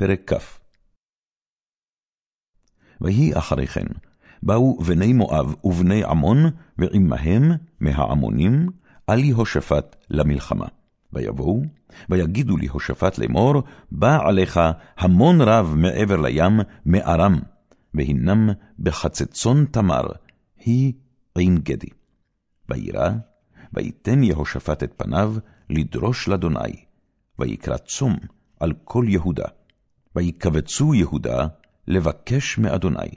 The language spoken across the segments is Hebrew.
פרק כ. ויהי אחרי כן, באו בני מואב ובני עמון, ועמהם מהעמונים, על יהושפט למלחמה. ויבואו, ויגידו ליהושפט לאמור, בא עליך המון רב מעבר לים, מארם, והנם בחצצון תמר, היא עין גדי. וירא, ויתן יהושפט את פניו לדרוש לאדוני, ויקרא צום על כל יהודה. ויקבצו יהודה לבקש מאדוני.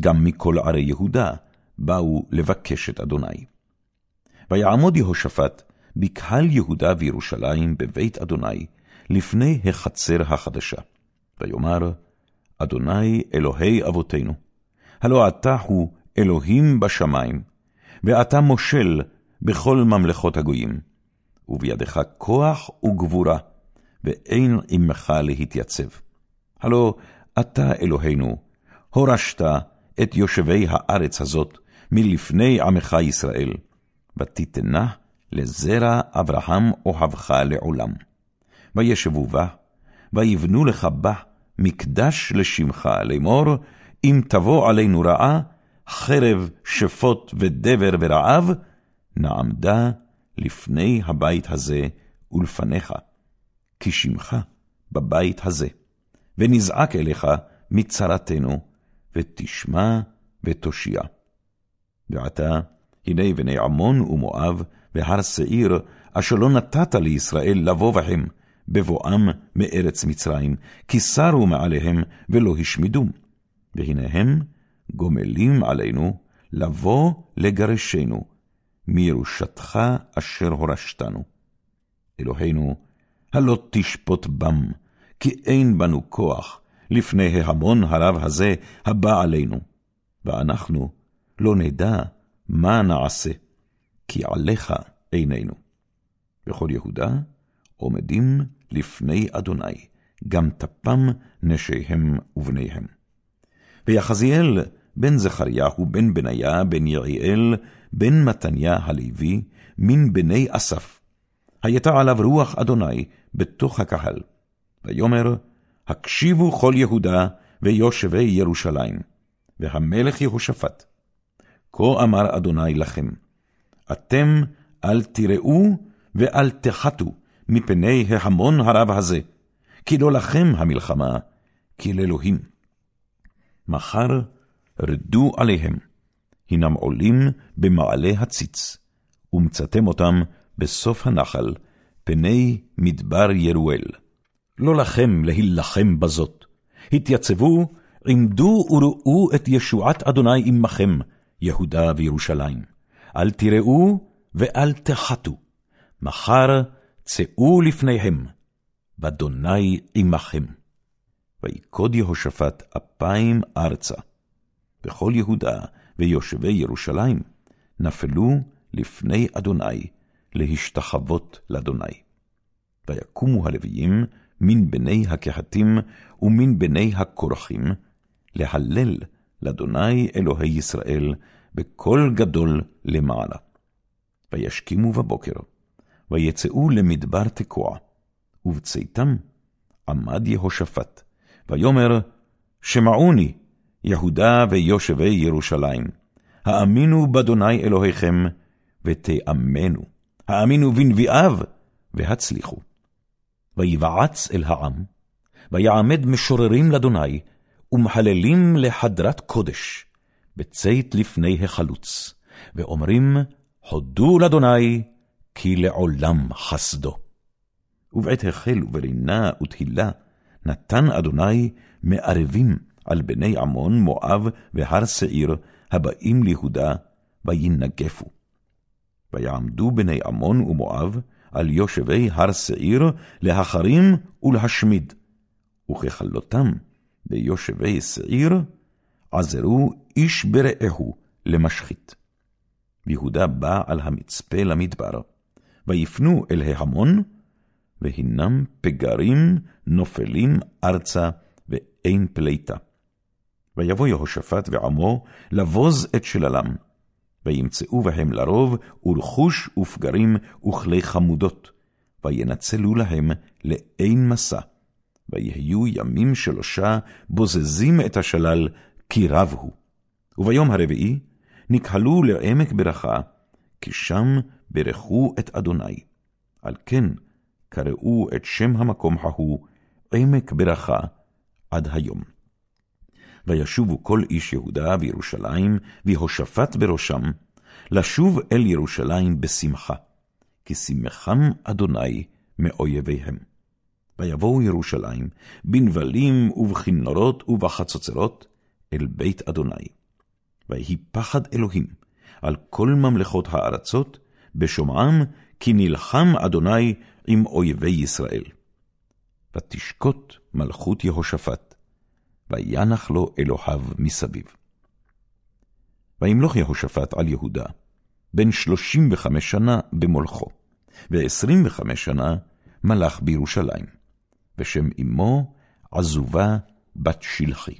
גם מכל ערי יהודה באו לבקש את אדוני. ויעמוד יהושפט בקהל יהודה וירושלים בבית אדוני, לפני החצר החדשה. ויאמר, אדוני אלוהי אבותינו, הלא אתה הוא אלוהים בשמיים, ואתה מושל בכל ממלכות הגויים, ובידך כוח וגבורה, ואין עמך להתייצב. הלא אתה אלוהינו, הורשת את יושבי הארץ הזאת מלפני עמך ישראל, ותיתנה לזרע אברהם אוהבך לעולם. וישבו בה, ויבנו לך בה מקדש לשמך לאמור, אם תבוא עלינו רעה, חרב, שפוט ודבר ורעב, נעמדה לפני הבית הזה ולפניך, כי שמך בבית הזה, ונזעק אליך מצרתנו, ותשמע ותושיע. ועתה, הנה בני עמון ומואב, והר שעיר, אשר לא נתת לישראל לבוא בהם, בבואם מארץ מצרים, כי סרו מעליהם ולא השמידום. והנה הם גומלים עלינו לבוא לגרשנו, מירושתך אשר הורשתנו. אלוהינו, הלא תשפוט בם, כי אין בנו כוח, לפני ההמון הרב הזה הבא עלינו, ואנחנו לא נדע מה נעשה, כי עליך עינינו. וכל יהודה עומדים לפני אדוני, גם טפם נשיהם ובניהם. ויחזיאל בן זכריהו בן בניה בן יעיאל בן מתניה הלוי מן בני אסף. הייתה עליו רוח אדוני בתוך הקהל. ויאמר, הקשיבו כל יהודה ויושבי ירושלים, והמלך יהושפט. כה אמר אדוני לכם, אתם אל תראו ואל תחתו מפני ההמון הרב הזה, כי לא לכם המלחמה, כי לאלוהים. מחר רדו עליהם, הנם עולים במעלה הציץ, ומצאתם אותם בסוף הנחל, פני מדבר ירואל. לא לכם להילחם בזאת. התייצבו, עמדו וראו את ישועת אדוני עמכם, יהודה וירושלים. אל תראו ואל תחתו. מחר צאו לפניהם, ואדוני עמכם. ויקוד יהושפט אפיים ארצה, וכל יהודה ויושבי ירושלים נפלו לפני אדוני להשתחוות לאדוני. ויקומו הלוויים מן בני הקהתים ומן בני הכורחים, להלל לאדוני אלוהי ישראל בקול גדול למעלה. וישכימו בבוקר, ויצאו למדבר תקוע, ובצאתם עמד יהושפט, ויאמר, שמעוני, יהודה ויושבי ירושלים, האמינו באדוני אלוהיכם, ותאמנו, האמינו בנביאיו, והצליחו. ויבעץ אל העם, ויעמד משוררים לאדוני, ומחללים לחדרת קודש, בצית לפני החלוץ, ואומרים, הודו לאדוני, כי לעולם חסדו. ובעת החל וברינה ותהילה, נתן אדוני מערבים על בני עמון, מואב והר שעיר, הבאים ליהודה, וינגפו. ויעמדו בני עמון ומואב, על יושבי הר שעיר, להחרים ולהשמיד. וככלותם ביושבי שעיר, עזרו איש ברעהו למשחית. ויהודה בא על המצפה למדבר, ויפנו אל ההמון, והנם פגרים נופלים ארצה, ואין פליטה. ויבוא יהושפט ועמו לבוז את שללם, וימצאו בהם לרוב, ורכוש ופגרים וכלי חמודות, וינצלו להם לאין מסע, ויהיו ימים שלושה בוזזים את השלל, כי רב הוא. וביום הרביעי נקהלו לעמק ברכה, כי שם ברכו את אדוני. על כן קראו את שם המקום ההוא עמק ברכה עד היום. וישובו כל איש יהודה וירושלים, והושפט בראשם, לשוב אל ירושלים בשמחה, כי שמחם אדוני מאויביהם. ויבואו ירושלים, בנבלים ובכינורות ובחצוצרות, אל בית אדוני. ויהי פחד אלוהים על כל ממלכות הארצות, בשומעם כי נלחם אדוני עם אויבי ישראל. ותשקוט מלכות יהושפט, וינח לו אלוהיו מסביב. וימלוך יהושפט על יהודה, בן שלושים וחמש שנה במולכו, ועשרים וחמש שנה מלך בירושלים, ושם אמו עזובה בת שלחי.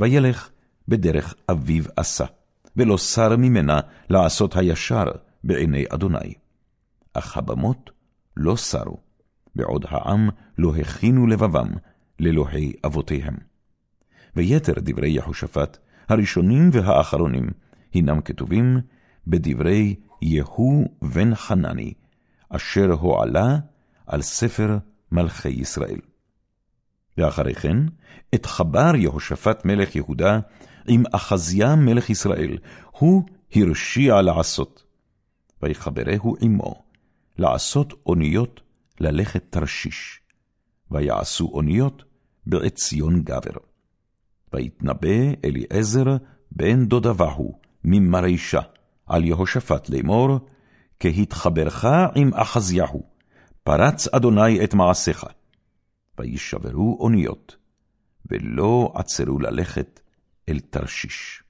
וילך בדרך אביו עשה, ולא סר ממנה לעשות הישר בעיני אדוני. אך הבמות לא סרו, בעוד העם לא הכינו לבבם לאלוהי אבותיהם. ויתר דברי יהושפט, הראשונים והאחרונים, הנם כתובים בדברי יהוא בן חנני, אשר הועלה על ספר מלכי ישראל. ואחרי כן, את חבר יהושפט מלך יהודה עם אחזיה מלך ישראל, הוא הרשיע לעשות. ויחברהו עמו, לעשות אוניות ללכת תרשיש, ויעשו אוניות בעציון גבר. ויתנבא אליעזר בן דודבהו ממרישה על יהושפט לאמור, כי התחברך עם אחזיהו, פרץ אדוני את מעשיך. וישברו אוניות, ולא עצרו ללכת אל תרשיש.